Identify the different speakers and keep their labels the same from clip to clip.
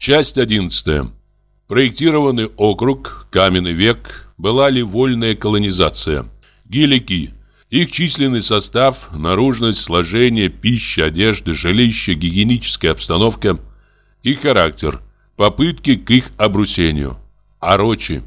Speaker 1: Часть 11. Проектированный округ, каменный век, была ли вольная колонизация. Гелики. Их численный состав, наружность, сложение, пища, одежда, жилище, гигиеническая обстановка. Их характер. Попытки к их обрусению. Орочи.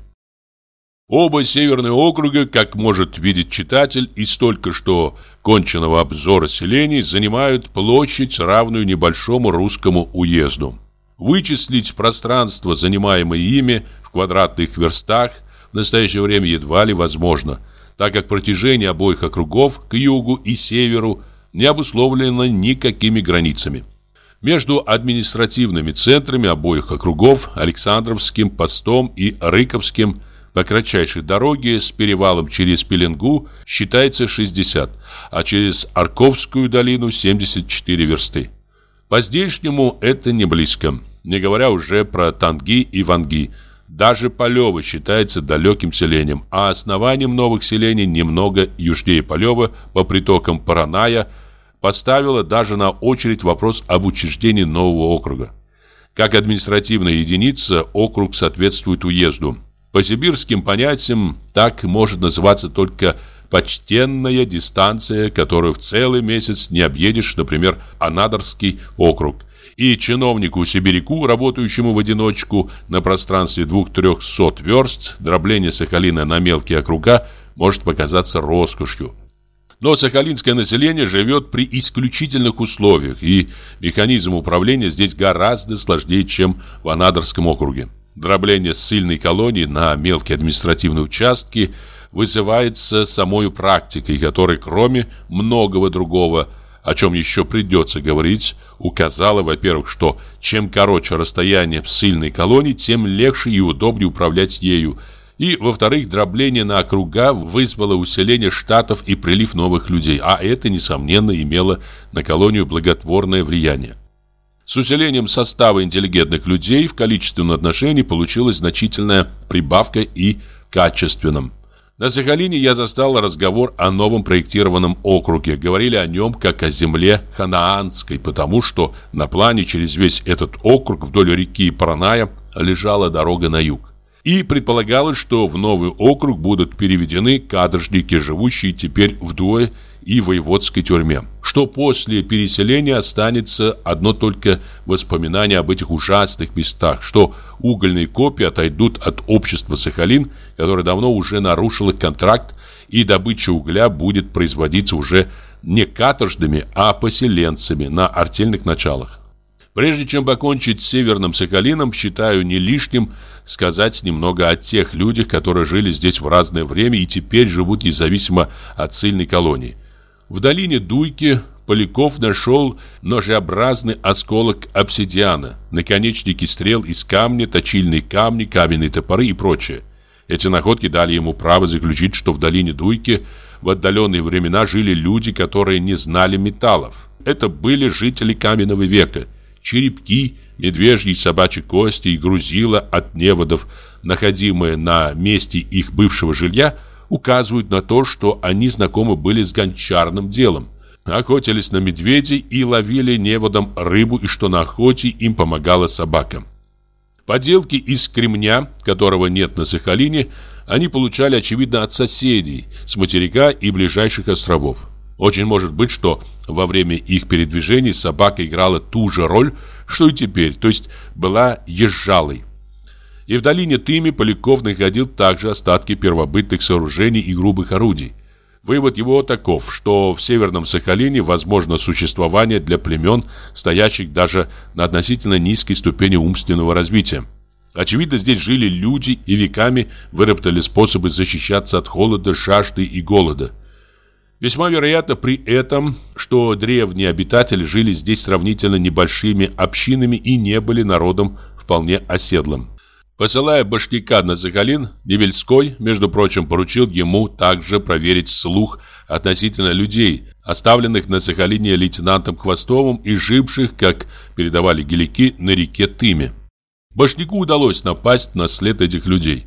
Speaker 1: Оба северные округа, как может видеть читатель, из только что конченного обзора селений занимают площадь, равную небольшому русскому уезду. Вычислить пространство, занимаемое ими, в квадратных верстах, в настоящее время едва ли возможно, так как протяжение обоих округов к югу и северу не обусловлено никакими границами. Между административными центрами обоих округов, Александровским постом и Рыковским, по кратчайшей дороге с перевалом через Пеленгу считается 60, а через Арковскую долину 74 версты. По-здешнему это не близко, не говоря уже про Танги и Ванги. Даже Полево считается далеким селением, а основанием новых селений немного южнее Полева по притокам Параная поставило даже на очередь вопрос об учреждении нового округа. Как административная единица, округ соответствует уезду. По сибирским понятиям так может называться только почтенная дистанция, которую в целый месяц не объедешь, например, Анадырский округ. И чиновнику-сибиряку, работающему в одиночку на пространстве двух-трехсот верст, дробление Сахалина на мелкие округа может показаться роскошью. Но сахалинское население живет при исключительных условиях, и механизм управления здесь гораздо сложнее, чем в Анадырском округе. Дробление ссыльной колонии на мелкие административные участки – вызывается самой практикой, которая, кроме многого другого, о чем еще придется говорить, указала, во-первых, что чем короче расстояние в сильной колонии, тем легче и удобнее управлять ею, и, во-вторых, дробление на округа вызвало усиление штатов и прилив новых людей, а это, несомненно, имело на колонию благотворное влияние. С усилением состава интеллигентных людей в количественном отношении получилась значительная прибавка и качественном. На Сахалине я застал разговор о новом проектированном округе. Говорили о нем как о земле ханаанской, потому что на плане через весь этот округ вдоль реки Параная лежала дорога на юг. И предполагалось, что в новый округ будут переведены каторжники, живущие теперь вдвое и воеводской тюрьме. Что после переселения останется одно только воспоминание об этих ужасных местах, что угольные копии отойдут от общества Сахалин, которое давно уже нарушило контракт, и добыча угля будет производиться уже не каторжными, а поселенцами на артельных началах. Прежде чем покончить с Северным Сахалином, считаю не лишним сказать немного о тех людях, которые жили здесь в разное время и теперь живут независимо от сильной колонии. В долине Дуйки Поляков нашел ножеобразный осколок обсидиана, наконечники стрел из камня, точильные камни, каменные топоры и прочее. Эти находки дали ему право заключить, что в долине Дуйки в отдаленные времена жили люди, которые не знали металлов. Это были жители каменного века. Черепки, медвежьи и собачьи кости и грузила от неводов, находимые на месте их бывшего жилья – указывают на то, что они знакомы были с гончарным делом. Охотились на медведей и ловили неводом рыбу, и что на охоте им помогала собака. Поделки из кремня, которого нет на Сахалине, они получали, очевидно, от соседей, с материка и ближайших островов. Очень может быть, что во время их передвижений собака играла ту же роль, что и теперь, то есть была езжалой. И в долине Тыми Поляков находил также остатки первобытных сооружений и грубых орудий. Вывод его таков, что в Северном Сахалине возможно существование для племен, стоящих даже на относительно низкой ступени умственного развития. Очевидно, здесь жили люди и веками выработали способы защищаться от холода, жажды и голода. Весьма вероятно при этом, что древние обитатели жили здесь сравнительно небольшими общинами и не были народом вполне оседлым. Посылая башняка на Сахалин, Невельской, между прочим, поручил ему также проверить слух относительно людей, оставленных на Сахалине лейтенантом Хвостовым и живших, как передавали гелики, на реке Тыме. Башняку удалось напасть на след этих людей.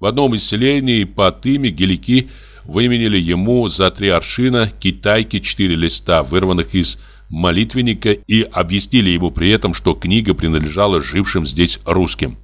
Speaker 1: В одном из селений по Тыме гелики выменили ему за три аршина китайки четыре листа, вырванных из молитвенника и объяснили ему при этом, что книга принадлежала жившим здесь русским.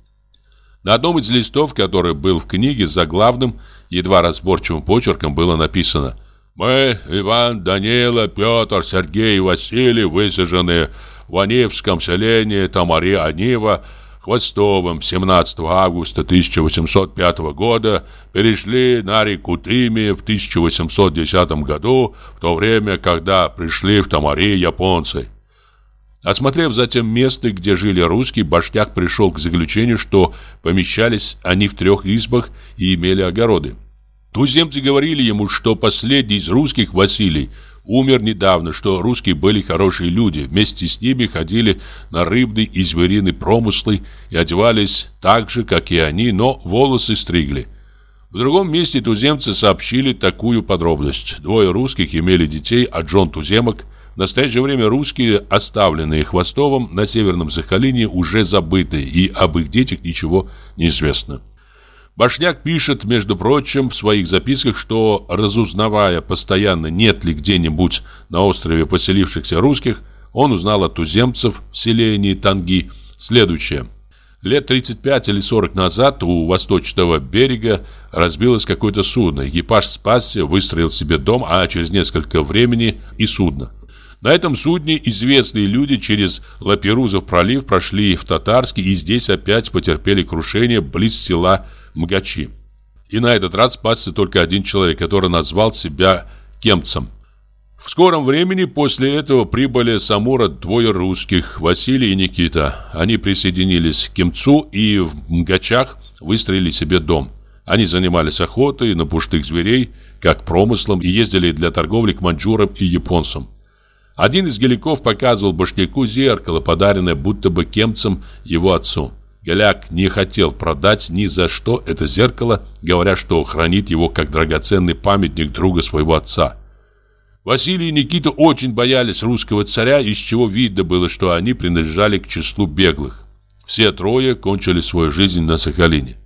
Speaker 1: На одном из листов, который был в книге, за главным, едва разборчивым почерком было написано «Мы, Иван, Данила, Петр, Сергей и Василий, высажены в Анивском селении Тамари-Анива, Хвостовым 17 августа 1805 года перешли на реку Тыми в 1810 году, в то время, когда пришли в Тамари японцы. Осмотрев затем место, где жили русские, Башняк пришел к заключению, что помещались они в трех избах и имели огороды. Туземцы говорили ему, что последний из русских, Василий, умер недавно, что русские были хорошие люди, вместе с ними ходили на рыбный и звериный промыслы и одевались так же, как и они, но волосы стригли. В другом месте туземцы сообщили такую подробность. Двое русских имели детей, а Джон Туземок в настоящее время русские, оставленные Хвостовым на Северном Сахалине, уже забыты, и об их детях ничего не известно. Башняк пишет, между прочим, в своих записках, что, разузнавая постоянно, нет ли где-нибудь на острове поселившихся русских, он узнал от туземцев в селении Танги следующее. Лет 35 или 40 назад у восточного берега разбилось какое-то судно. Экипаж спасся, выстроил себе дом, а через несколько времени и судно. На этом судне известные люди через Лаперузов пролив прошли в Татарский и здесь опять потерпели крушение близ села Мгачи. И на этот раз спасся только один человек, который назвал себя кемцем. В скором времени после этого прибыли с Амура двое русских, Василий и Никита. Они присоединились к Кемцу и в Мгачах выстроили себе дом. Они занимались охотой на пуштых зверей, как промыслом, и ездили для торговли к маньчжурам и японцам. Один из геликов показывал башняку зеркало, подаренное будто бы кемцем его отцу. Голяк не хотел продать ни за что это зеркало, говоря, что хранит его как драгоценный памятник друга своего отца. Василий и Никита очень боялись русского царя, из чего видно было, что они принадлежали к числу беглых. Все трое кончили свою жизнь на Сахалине.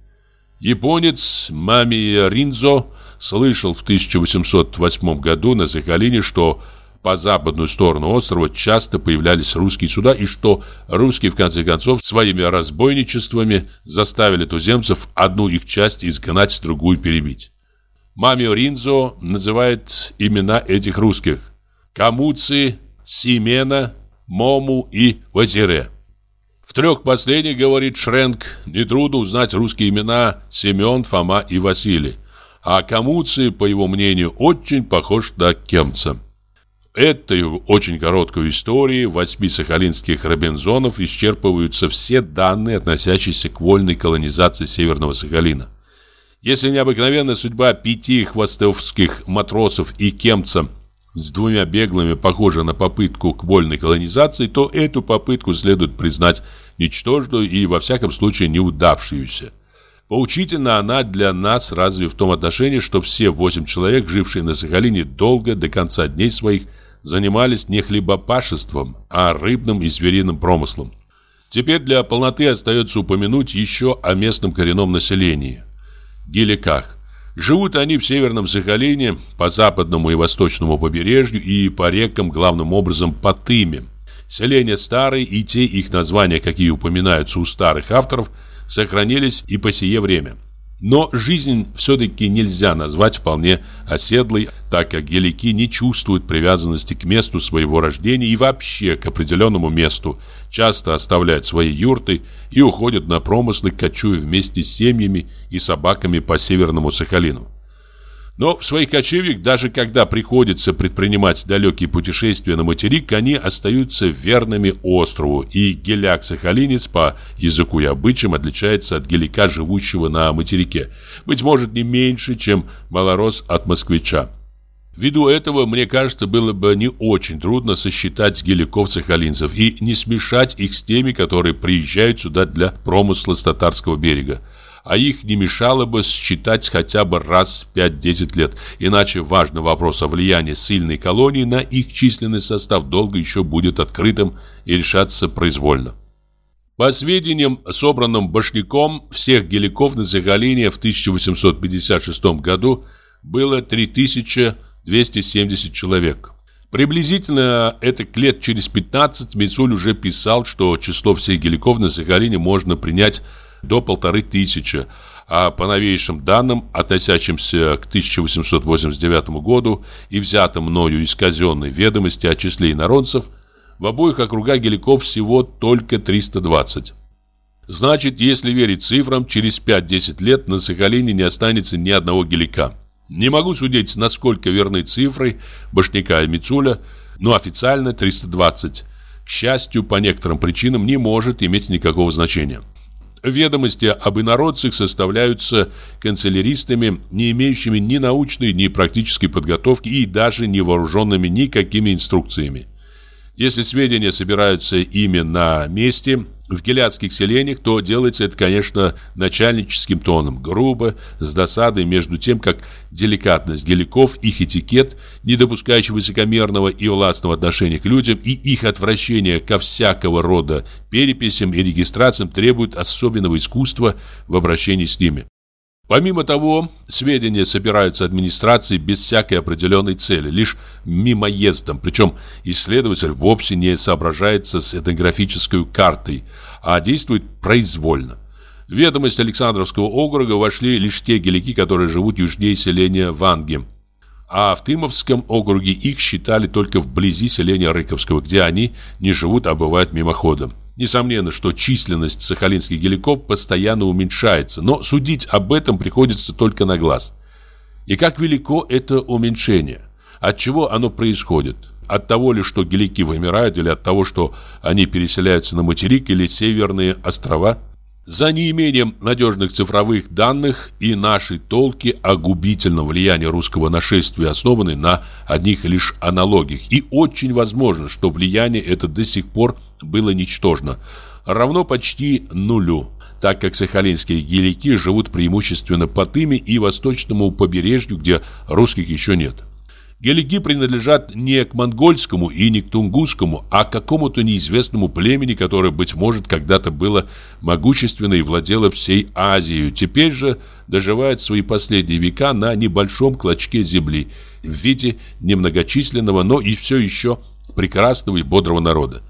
Speaker 1: Японец Мами Ринзо слышал в 1808 году на Сахалине, что по западную сторону острова часто появлялись русские суда и что русские в конце концов своими разбойничествами заставили туземцев одну их часть изгнать, другую перебить. Мамио Ринзо называет имена этих русских Камуци, Симена, Мому и Вазире. В трех последних, говорит Шренк, нетрудно узнать русские имена Семен, Фома и Василий. А Камуци, по его мнению, очень похож на Кемца. Этой очень короткой истории восьми сахалинских Робинзонов исчерпываются все данные, относящиеся к вольной колонизации Северного Сахалина. Если необыкновенная судьба пяти хвостовских матросов и кемца с двумя беглыми похожа на попытку к вольной колонизации, то эту попытку следует признать ничтожную и, во всяком случае, неудавшуюся. Поучительна она для нас разве в том отношении, что все восемь человек, жившие на Сахалине долго, до конца дней своих, занимались не хлебопашеством, а рыбным и звериным промыслом. Теперь для полноты остается упомянуть еще о местном коренном населении – геликах. Живут они в Северном Сахалине, по западному и восточному побережью и по рекам, главным образом по Тыме. Селения старые и те их названия, какие упоминаются у старых авторов, сохранились и по сие время – но жизнь все-таки нельзя назвать вполне оседлой, так как гелики не чувствуют привязанности к месту своего рождения и вообще к определенному месту, часто оставляют свои юрты и уходят на промыслы, кочуя вместе с семьями и собаками по Северному Сахалину. Но в своих кочевьях, даже когда приходится предпринимать далекие путешествия на материк, они остаются верными острову, и геляк-сахалинец по языку и обычаям отличается от гелика, живущего на материке, быть может не меньше, чем малорос от москвича. Ввиду этого, мне кажется, было бы не очень трудно сосчитать геликов-сахалинцев и не смешать их с теми, которые приезжают сюда для промысла с татарского берега а их не мешало бы считать хотя бы раз в 5-10 лет. Иначе важный вопрос о влиянии сильной колонии на их численный состав долго еще будет открытым и решаться произвольно. По сведениям, собранным Башняком, всех геликов на Сахалине в 1856 году было 3270 человек. Приблизительно это лет через 15 Мицуль уже писал, что число всех геликов на Сахалине можно принять до полторы тысячи, а по новейшим данным, относящимся к 1889 году и взятым мною из казенной ведомости о числе инородцев, в обоих округах геликов всего только 320. Значит, если верить цифрам, через 5-10 лет на Сахалине не останется ни одного гелика. Не могу судить, насколько верны цифры Башняка и Мицуля, но официально 320. К счастью, по некоторым причинам не может иметь никакого значения. Ведомости об инородцах составляются канцеляристами, не имеющими ни научной, ни практической подготовки и даже не вооруженными никакими инструкциями. Если сведения собираются ими на месте, в гелядских селениях, то делается это, конечно, начальническим тоном, грубо, с досадой, между тем, как деликатность геликов, их этикет, не допускающий высокомерного и властного отношения к людям и их отвращение ко всякого рода переписям и регистрациям требуют особенного искусства в обращении с ними. Помимо того, сведения собираются администрацией без всякой определенной цели, лишь мимоездом, причем исследователь вовсе не соображается с этнографической картой, а действует произвольно. В ведомость Александровского округа вошли лишь те гелики, которые живут южнее селения Ванги, а в Тымовском округе их считали только вблизи селения Рыковского, где они не живут, а бывают мимоходом. Несомненно, что численность сахалинских геликов постоянно уменьшается, но судить об этом приходится только на глаз. И как велико это уменьшение? От чего оно происходит? От того ли, что гелики вымирают, или от того, что они переселяются на материк или северные острова? За неимением надежных цифровых данных и наши толки о губительном влиянии русского нашествия основаны на одних лишь аналогиях. И очень возможно, что влияние это до сих пор было ничтожно, равно почти нулю, так как сахалинские гелики живут преимущественно по Тыме и восточному побережью, где русских еще нет. Гелики принадлежат не к монгольскому и не к тунгусскому, а к какому-то неизвестному племени, которое, быть может, когда-то было могущественно и владело всей Азией. Теперь же доживает свои последние века на небольшом клочке земли в виде немногочисленного, но и все еще прекрасного и бодрого народа.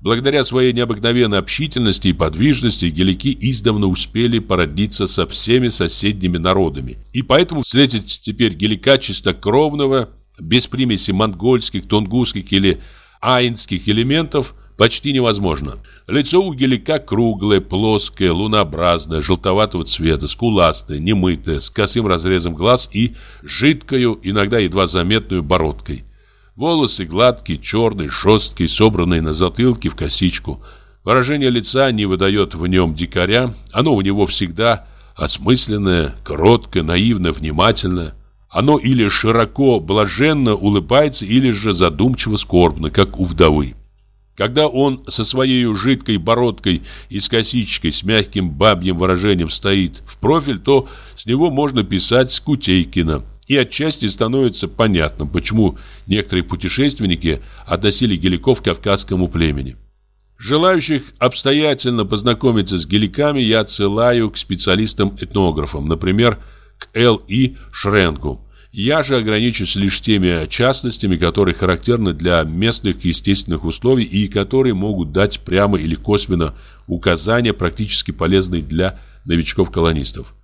Speaker 1: Благодаря своей необыкновенной общительности и подвижности гелики издавна успели породниться со всеми соседними народами. И поэтому встретить теперь гелика чистокровного – без примеси монгольских, тунгусских или аинских элементов почти невозможно. Лицо у гелика круглое, плоское, лунообразное, желтоватого цвета, скуластое, немытое, с косым разрезом глаз и жидкою, иногда едва заметную бородкой. Волосы гладкие, черные, жесткие, собранные на затылке в косичку. Выражение лица не выдает в нем дикаря, оно у него всегда осмысленное, кроткое, наивно, внимательное. Оно или широко, блаженно улыбается, или же задумчиво скорбно, как у вдовы. Когда он со своей жидкой бородкой и с косичкой с мягким бабьим выражением стоит в профиль, то с него можно писать Скутейкина. И отчасти становится понятно, почему некоторые путешественники относили геликов к кавказскому племени. Желающих обстоятельно познакомиться с геликами я отсылаю к специалистам-этнографам, например, к Л.И. Шренку. Я же ограничусь лишь теми частностями, которые характерны для местных естественных условий и которые могут дать прямо или косвенно указания, практически полезные для новичков-колонистов.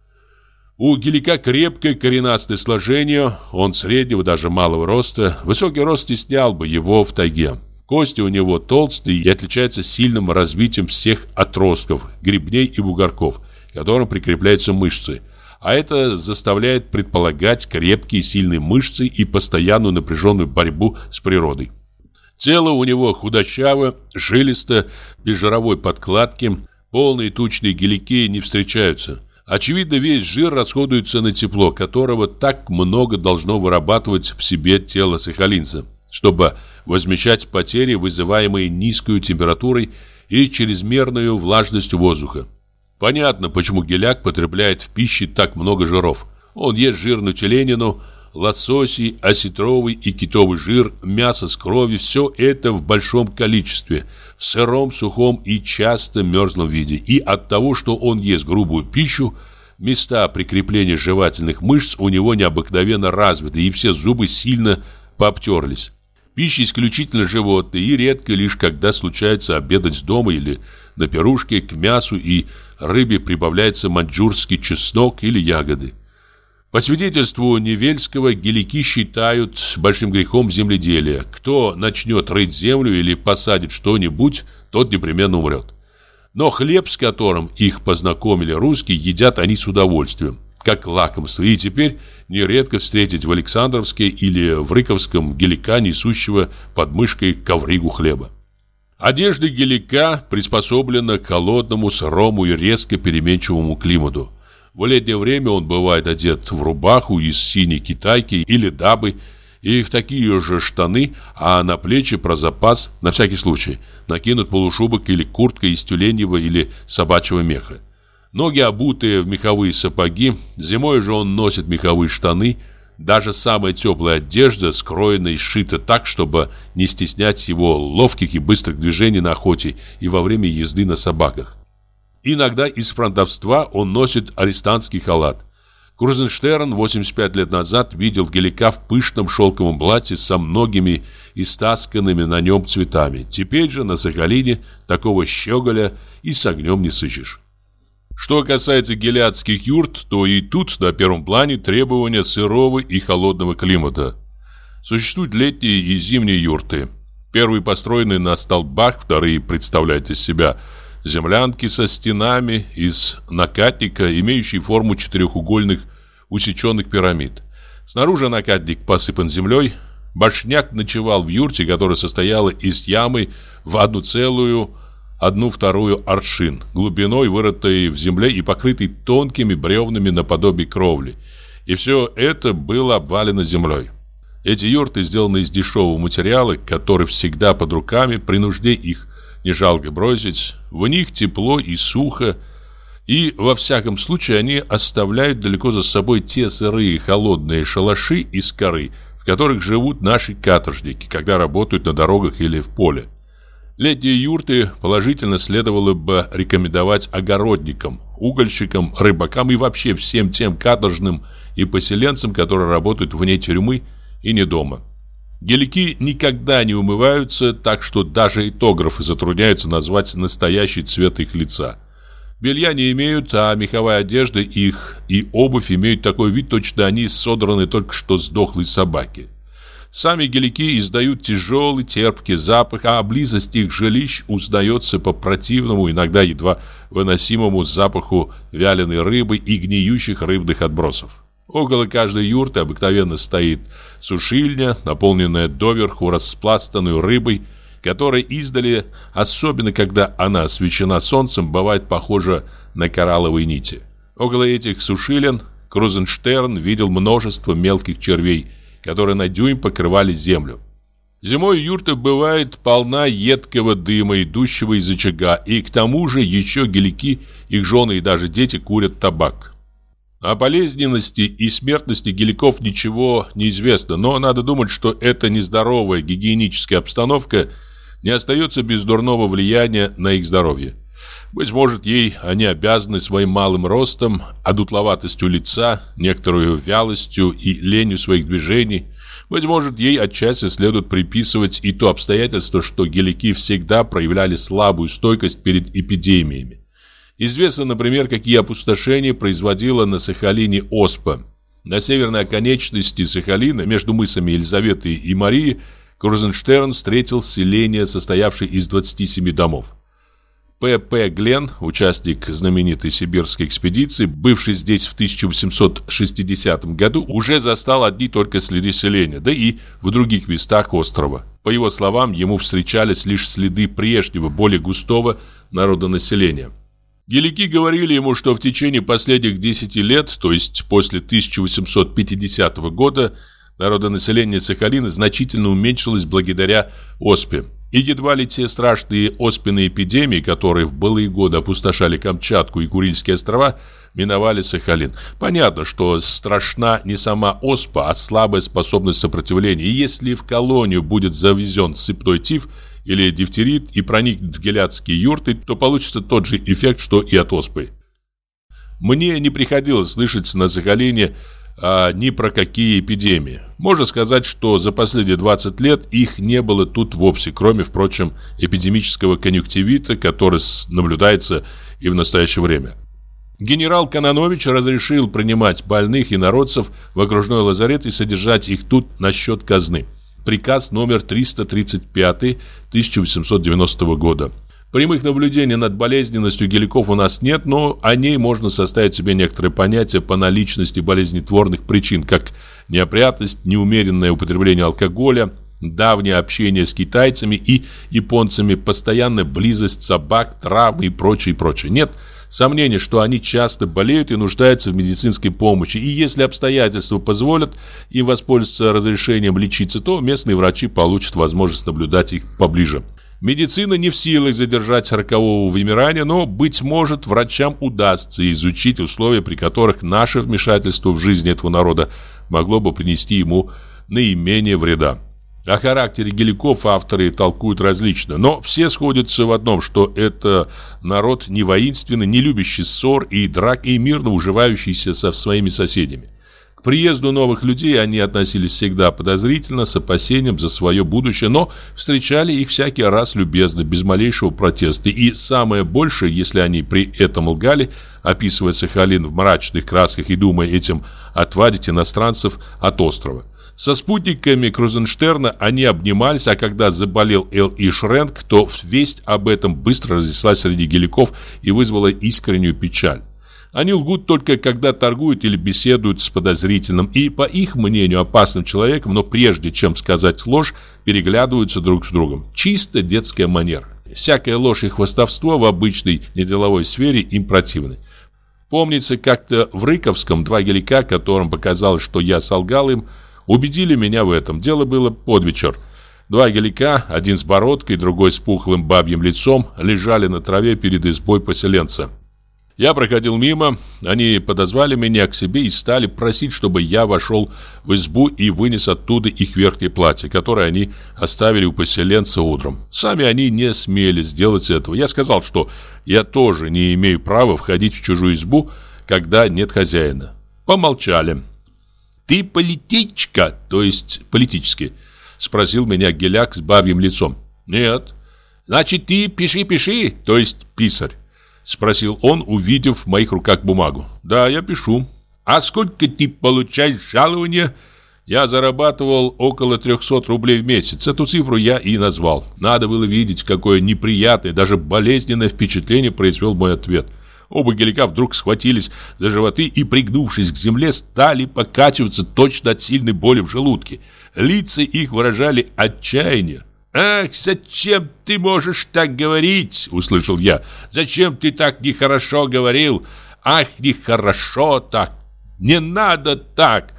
Speaker 1: У гелика крепкое коренастое сложение, он среднего, даже малого роста. Высокий рост стеснял бы его в тайге. Кости у него толстые и отличаются сильным развитием всех отростков, гребней и бугорков, которым прикрепляются мышцы – а это заставляет предполагать крепкие сильные мышцы и постоянную напряженную борьбу с природой. Тело у него худощаво, жилисто, без жировой подкладки, полные тучные гелики не встречаются. Очевидно, весь жир расходуется на тепло, которого так много должно вырабатывать в себе тело сахалинца, чтобы возмещать потери, вызываемые низкой температурой и чрезмерной влажностью воздуха. Понятно, почему геляк потребляет в пище так много жиров. Он ест жирную теленину, лососи, осетровый и китовый жир, мясо с кровью – все это в большом количестве, в сыром, сухом и часто мерзлом виде. И от того, что он ест грубую пищу, места прикрепления жевательных мышц у него необыкновенно развиты, и все зубы сильно пообтерлись. Пища исключительно животные и редко лишь когда случается обедать дома или на пирушке к мясу и рыбе прибавляется маньчжурский чеснок или ягоды. По свидетельству Невельского, гелики считают большим грехом земледелия. Кто начнет рыть землю или посадит что-нибудь, тот непременно умрет. Но хлеб, с которым их познакомили русские, едят они с удовольствием, как лакомство. И теперь нередко встретить в Александровске или в Рыковском гелика, несущего под мышкой ковригу хлеба. Одежда гелика приспособлена к холодному, сырому и резко переменчивому климату. В летнее время он бывает одет в рубаху из синей китайки или дабы и в такие же штаны, а на плечи про запас, на всякий случай, накинут полушубок или куртка из тюленьего или собачьего меха. Ноги обутые в меховые сапоги, зимой же он носит меховые штаны, даже самая теплая одежда скроена и сшита так, чтобы не стеснять его ловких и быстрых движений на охоте и во время езды на собаках. Иногда из фронтовства он носит арестантский халат. Крузенштерн 85 лет назад видел Гелика в пышном шелковом платье со многими истасканными на нем цветами. Теперь же на Сахалине такого щеголя и с огнем не сыщешь. Что касается гелиадских юрт, то и тут на первом плане требования сырого и холодного климата. Существуют летние и зимние юрты. Первые построены на столбах, вторые представляют из себя – землянки со стенами из накатника, имеющие форму четырехугольных усеченных пирамид. Снаружи накатник посыпан землей. Башняк ночевал в юрте, которая состояла из ямы в одну целую, одну вторую аршин, глубиной вырытой в земле и покрытой тонкими бревнами наподобие кровли. И все это было обвалено землей. Эти юрты сделаны из дешевого материала, который всегда под руками, при нужде их не жалко бросить. В них тепло и сухо, и во всяком случае они оставляют далеко за собой те сырые холодные шалаши из коры, в которых живут наши каторжники, когда работают на дорогах или в поле. Летние юрты положительно следовало бы рекомендовать огородникам, угольщикам, рыбакам и вообще всем тем каторжным и поселенцам, которые работают вне тюрьмы и не дома. Гелики никогда не умываются, так что даже этографы затрудняются назвать настоящий цвет их лица. Белья не имеют, а меховая одежда их и обувь имеют такой вид, точно они содраны только что с дохлой собаки. Сами гелики издают тяжелый, терпкий запах, а близость их жилищ узнается по противному, иногда едва выносимому запаху вяленой рыбы и гниющих рыбных отбросов. Около каждой юрты обыкновенно стоит сушильня, наполненная доверху распластанной рыбой, которая издали, особенно когда она освещена солнцем, бывает похожа на коралловые нити. Около этих сушилен Крузенштерн видел множество мелких червей, которые на дюйм покрывали землю. Зимой юрта бывает полна едкого дыма, идущего из очага, и к тому же еще гелики, их жены и даже дети курят табак. О болезненности и смертности геликов ничего не известно, но надо думать, что эта нездоровая гигиеническая обстановка не остается без дурного влияния на их здоровье. Быть может, ей они обязаны своим малым ростом, одутловатостью лица, некоторую вялостью и ленью своих движений. Быть может, ей отчасти следует приписывать и то обстоятельство, что гелики всегда проявляли слабую стойкость перед эпидемиями. Известно, например, какие опустошения производила на Сахалине оспа. На северной оконечности Сахалина, между мысами Елизаветы и Марии, Крузенштерн встретил селение, состоявшее из 27 домов. П.П. Глен, участник знаменитой сибирской экспедиции, бывший здесь в 1860 году, уже застал одни только следы селения, да и в других местах острова. По его словам, ему встречались лишь следы прежнего, более густого народонаселения. Гелики говорили ему, что в течение последних 10 лет, то есть после 1850 года, народонаселение Сахалина значительно уменьшилось благодаря оспе. И едва ли те страшные оспенные эпидемии, которые в былые годы опустошали Камчатку и Курильские острова, миновали Сахалин. Понятно, что страшна не сама оспа, а слабая способность сопротивления. И если в колонию будет завезен сыпной тиф – или дифтерит и проникнет в гелядские юрты, то получится тот же эффект, что и от оспы. Мне не приходилось слышать на Сахалине а ни про какие эпидемии. Можно сказать, что за последние 20 лет их не было тут вовсе, кроме, впрочем, эпидемического конъюнктивита, который наблюдается и в настоящее время. Генерал Кононович разрешил принимать больных и народцев в окружной лазарет и содержать их тут на счет казны. Приказ номер 335 1890 года. Прямых наблюдений над болезненностью геликов у нас нет, но о ней можно составить себе некоторые понятия по наличности болезнетворных причин, как неопрятность, неумеренное употребление алкоголя, давнее общение с китайцами и японцами, постоянная близость собак, травмы и прочее, и прочее. Нет – Сомнение, что они часто болеют и нуждаются в медицинской помощи, и если обстоятельства позволят им воспользоваться разрешением лечиться, то местные врачи получат возможность наблюдать их поближе. Медицина не в силах задержать рокового вымирания, но, быть может, врачам удастся изучить условия, при которых наше вмешательство в жизнь этого народа могло бы принести ему наименее вреда. О характере геликов авторы толкуют различно, но все сходятся в одном, что это народ не воинственный, не любящий ссор и драк, и мирно уживающийся со своими соседями. Приезду новых людей они относились всегда подозрительно, с опасением за свое будущее, но встречали их всякий раз любезно, без малейшего протеста. И самое большее, если они при этом лгали, описывая Сахалин в мрачных красках и думая этим отвадить иностранцев от острова – со спутниками Крузенштерна они обнимались, а когда заболел Эл И. Шренк, то весть об этом быстро разнеслась среди геликов и вызвала искреннюю печаль. Они лгут только когда торгуют или беседуют с подозрительным и, по их мнению, опасным человеком, но прежде чем сказать ложь, переглядываются друг с другом. Чисто детская манера. Всякая ложь и хвастовство в обычной неделовой сфере им противны. Помнится, как-то в Рыковском два гелика, которым показалось, что я солгал им, убедили меня в этом. Дело было под вечер. Два гелика, один с бородкой, другой с пухлым бабьим лицом, лежали на траве перед избой поселенца. Я проходил мимо, они подозвали меня к себе и стали просить, чтобы я вошел в избу и вынес оттуда их верхнее платье, которое они оставили у поселенца утром. Сами они не смели сделать этого. Я сказал, что я тоже не имею права входить в чужую избу, когда нет хозяина. Помолчали. «Ты политичка, то есть политически?» Спросил меня Геляк с бабьим лицом. «Нет». «Значит, ты пиши-пиши, то есть писарь?» Спросил он, увидев в моих руках бумагу. «Да, я пишу». «А сколько ты получаешь жалования?» Я зарабатывал около 300 рублей в месяц. Эту цифру я и назвал. Надо было видеть, какое неприятное, даже болезненное впечатление произвел мой ответ. Оба гелика вдруг схватились за животы и, пригнувшись к земле, стали покачиваться точно от сильной боли в желудке. Лица их выражали отчаяние. «Ах, зачем ты можешь так говорить?» — услышал я. «Зачем ты так нехорошо говорил? Ах, нехорошо так! Не надо так!»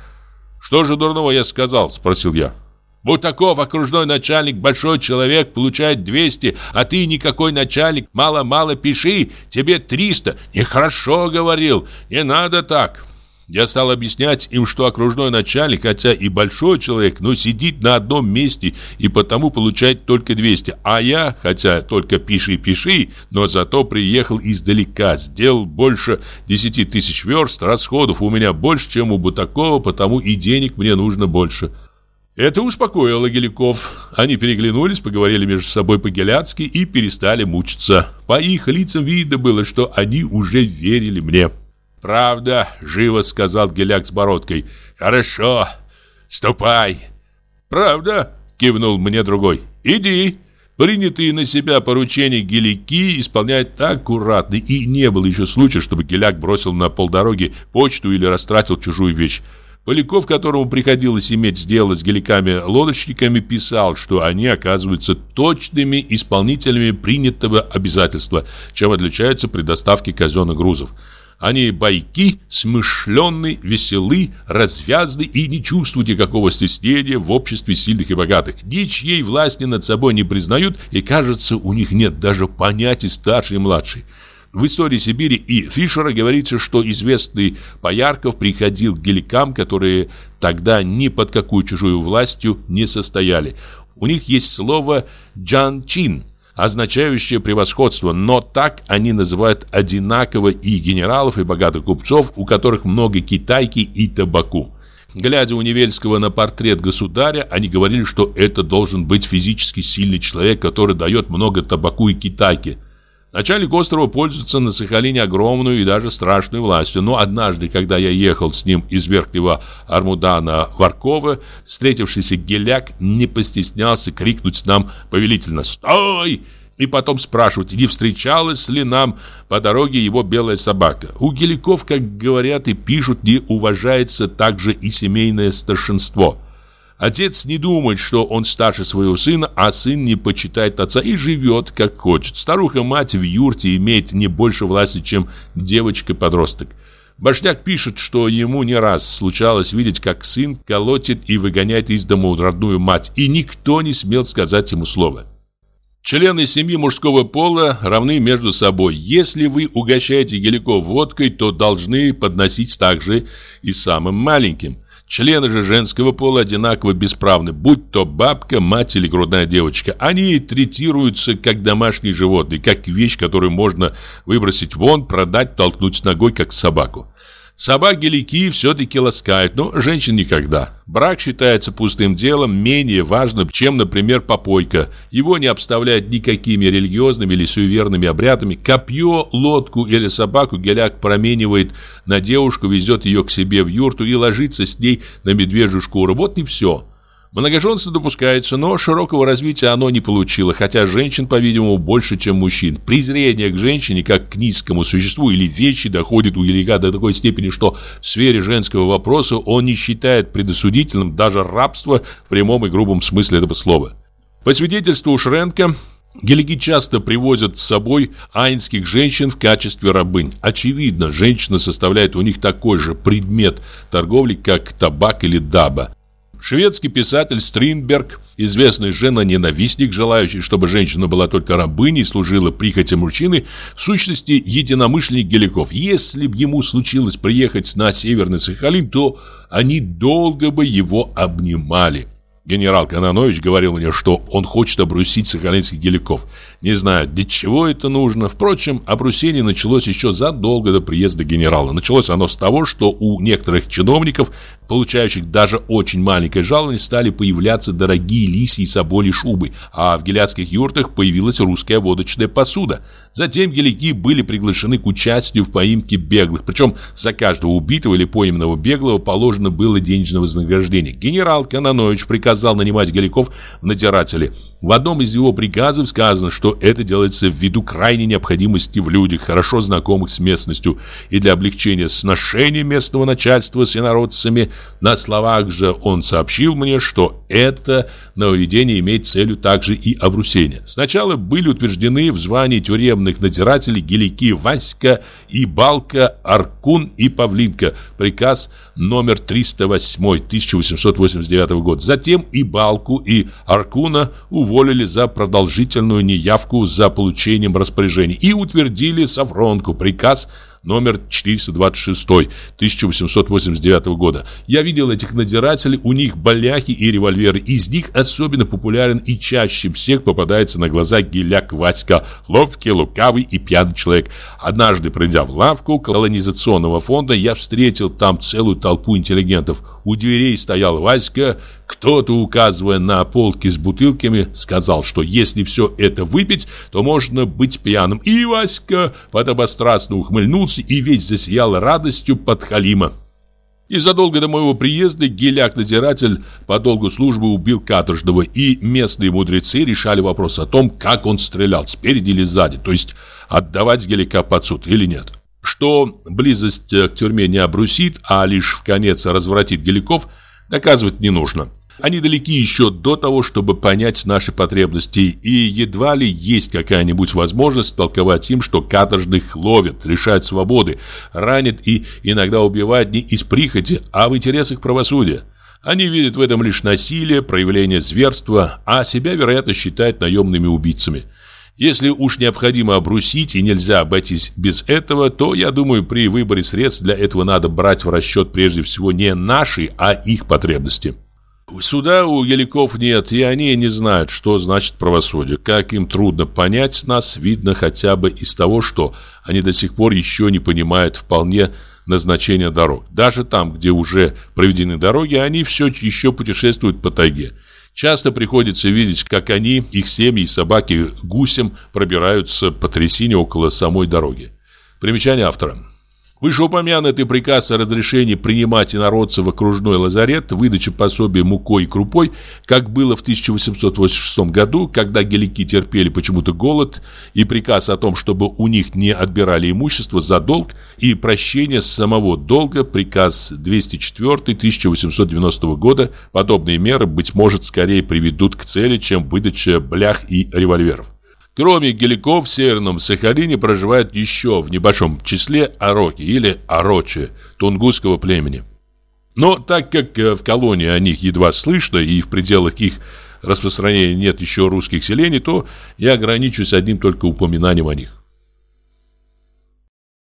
Speaker 1: «Что же дурного я сказал?» — спросил я. Бутаков, окружной начальник, большой человек, получает 200, а ты никакой начальник, мало-мало пиши, тебе 300. Нехорошо говорил, не надо так. Я стал объяснять им, что окружной начальник, хотя и большой человек, но сидит на одном месте и потому получает только 200. А я, хотя только пиши-пиши, но зато приехал издалека, сделал больше 10 тысяч верст, расходов у меня больше, чем у Бутакова, потому и денег мне нужно больше. Это успокоило Геликов. Они переглянулись, поговорили между собой по-геляцки и перестали мучиться. По их лицам видно было, что они уже верили мне. «Правда», — живо сказал Геляк с бородкой. «Хорошо, ступай». «Правда?» — кивнул мне другой. «Иди». Принятые на себя поручения гелики исполняют так аккуратно, и не было еще случая, чтобы геляк бросил на полдороги почту или растратил чужую вещь. Поляков, которому приходилось иметь дело с геликами-лодочниками, писал, что они оказываются точными исполнителями принятого обязательства, чем отличаются при доставке казенных грузов. Они байки, смышленны, веселы, развязны и не чувствуют никакого стеснения в обществе сильных и богатых. Ничьей власти над собой не признают, и кажется, у них нет даже понятий старший и младший. В истории Сибири и Фишера говорится, что известный Поярков приходил к геликам, которые тогда ни под какую чужую властью не состояли. У них есть слово «джан-чин», означающее превосходство, но так они называют одинаково и генералов, и богатых купцов, у которых много китайки и табаку. Глядя у Невельского на портрет государя, они говорили, что это должен быть физически сильный человек, который дает много табаку и китайки. Начальник острова пользуется на Сахалине огромную и даже страшную властью, но однажды, когда я ехал с ним из Верхнего Армудана в Арково, встретившийся геляк не постеснялся крикнуть нам повелительно «Стой!» и потом спрашивать, не встречалась ли нам по дороге его белая собака. У геликов, как говорят и пишут, не уважается также и семейное старшинство – Отец не думает, что он старше своего сына, а сын не почитает отца и живет, как хочет. Старуха-мать в юрте имеет не больше власти, чем девочка-подросток. Башняк пишет, что ему не раз случалось видеть, как сын колотит и выгоняет из дома родную мать, и никто не смел сказать ему слова. Члены семьи мужского пола равны между собой. Если вы угощаете геликов водкой, то должны подносить также и самым маленьким – Члены же женского пола одинаково бесправны, будь то бабка, мать или грудная девочка. Они третируются как домашние животные, как вещь, которую можно выбросить вон, продать, толкнуть ногой, как собаку. Собаки-лики все-таки ласкают, но женщин никогда. Брак считается пустым делом, менее важным, чем, например, попойка. Его не обставляют никакими религиозными или суеверными обрядами. Копье, лодку или собаку геляк променивает на девушку, везет ее к себе в юрту и ложится с ней на медвежью шкуру. Вот и все. Многоженство допускается, но широкого развития оно не получило, хотя женщин, по-видимому, больше, чем мужчин. Презрение к женщине, как к низкому существу или вещи, доходит у Елига до такой степени, что в сфере женского вопроса он не считает предосудительным даже рабство в прямом и грубом смысле этого слова. По свидетельству Шренка, Гелики часто привозят с собой айнских женщин в качестве рабынь. Очевидно, женщина составляет у них такой же предмет торговли, как табак или даба. Шведский писатель Стринберг, известный жена-ненавистник, желающий, чтобы женщина была только рабыней и служила прихотям мужчины, в сущности единомышленник Геликов. Если бы ему случилось приехать на Северный Сахалин, то они долго бы его обнимали. Генерал Кононович говорил мне, что он хочет обрусить сахалинских геликов. Не знаю, для чего это нужно. Впрочем, обрусение началось еще задолго до приезда генерала. Началось оно с того, что у некоторых чиновников, получающих даже очень маленькое жалование, стали появляться дорогие лисьи и соболи шубы, а в геляцких юртах появилась русская водочная посуда. Затем гелики были приглашены к участию в поимке беглых, причем за каждого убитого или пойманного беглого положено было денежное вознаграждение. Генерал Кононович приказал приказал нанимать Голиков надзиратели. В одном из его приказов сказано, что это делается ввиду крайней необходимости в людях, хорошо знакомых с местностью, и для облегчения сношения местного начальства с инородцами. На словах же он сообщил мне, что это нововведение имеет целью также и обрусение. Сначала были утверждены в звании тюремных надзирателей Гелики Васька и Балка, Аркун и Павлинка. Приказ номер 308 1889 год. Затем и Балку, и Аркуна уволили за продолжительную неявку за получением распоряжений и утвердили Савронку приказ номер 426 1889 года. Я видел этих надзирателей, у них баляхи и револьверы. Из них особенно популярен и чаще всех попадается на глаза геляк Васька, ловкий, лукавый и пьяный человек. Однажды, пройдя в лавку колонизационного фонда, я встретил там целую толпу интеллигентов. У дверей стоял Васька, кто-то, указывая на полки с бутылками, сказал, что если все это выпить, то можно быть пьяным. И Васька подобострастно ухмыльнулся и весь засиял радостью под Халима. И задолго до моего приезда геляк-надзиратель по долгу службы убил каторжного, и местные мудрецы решали вопрос о том, как он стрелял, спереди или сзади, то есть отдавать геляка под суд или нет. Что близость к тюрьме не обрусит, а лишь в конец развратит геликов, доказывать не нужно. Они далеки еще до того, чтобы понять наши потребности, и едва ли есть какая-нибудь возможность толковать им, что каторжных ловят, лишают свободы, ранят и иногда убивают не из прихоти, а в интересах правосудия. Они видят в этом лишь насилие, проявление зверства, а себя, вероятно, считают наемными убийцами. Если уж необходимо обрусить и нельзя обойтись без этого, то, я думаю, при выборе средств для этого надо брать в расчет прежде всего не наши, а их потребности. суда у еликов нет, и они не знают, что значит правосудие. Как им трудно понять нас, видно хотя бы из того, что они до сих пор еще не понимают вполне назначения дорог. Даже там, где уже проведены дороги, они все еще путешествуют по тайге. Часто приходится видеть, как они, их семьи и собаки гусем пробираются по трясине около самой дороги. Примечание автора. Вышеупомянутый приказ о разрешении принимать инородцев в окружной лазарет, выдача пособия мукой и крупой, как было в 1886 году, когда гелики терпели почему-то голод, и приказ о том, чтобы у них не отбирали имущество за долг, и прощение самого долга, приказ 204 1890 года, подобные меры, быть может, скорее приведут к цели, чем выдача блях и револьверов. Кроме геликов в Северном Сахалине проживают еще в небольшом числе ороки или орочи тунгусского племени. Но так как э, в колонии о них едва слышно и в пределах их распространения нет еще русских селений, то я ограничусь одним только упоминанием о них.